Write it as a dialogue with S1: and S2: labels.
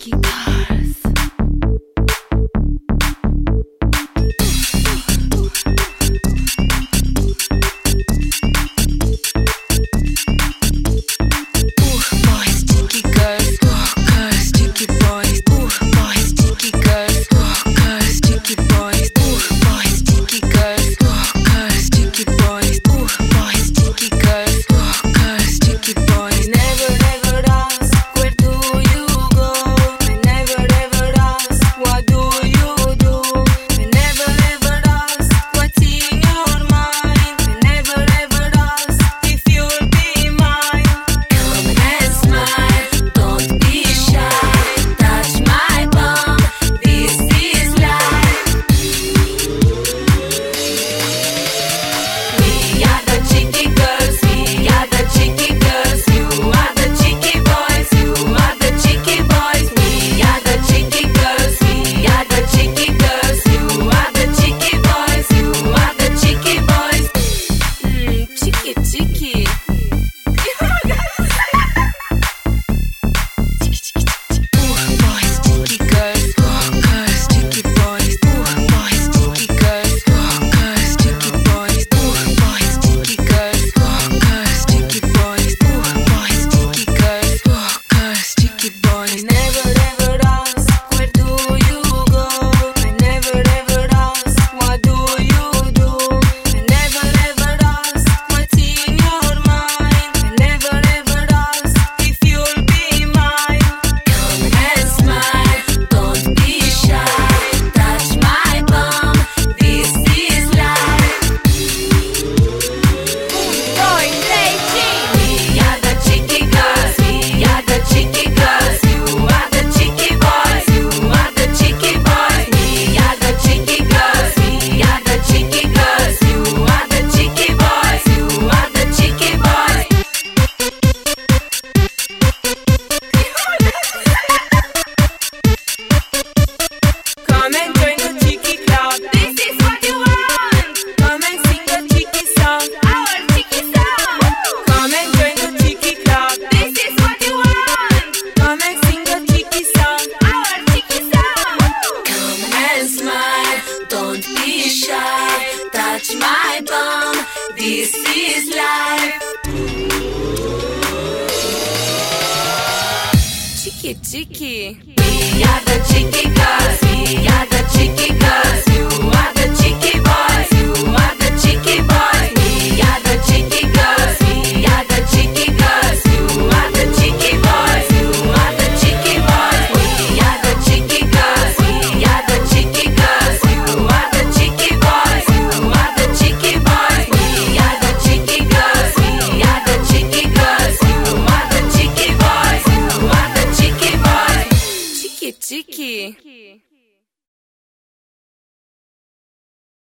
S1: keep my bum. This is life.
S2: Cheeky, cheeky. We are the cheeky girls. We are the cheeky girls. You Tique-tique.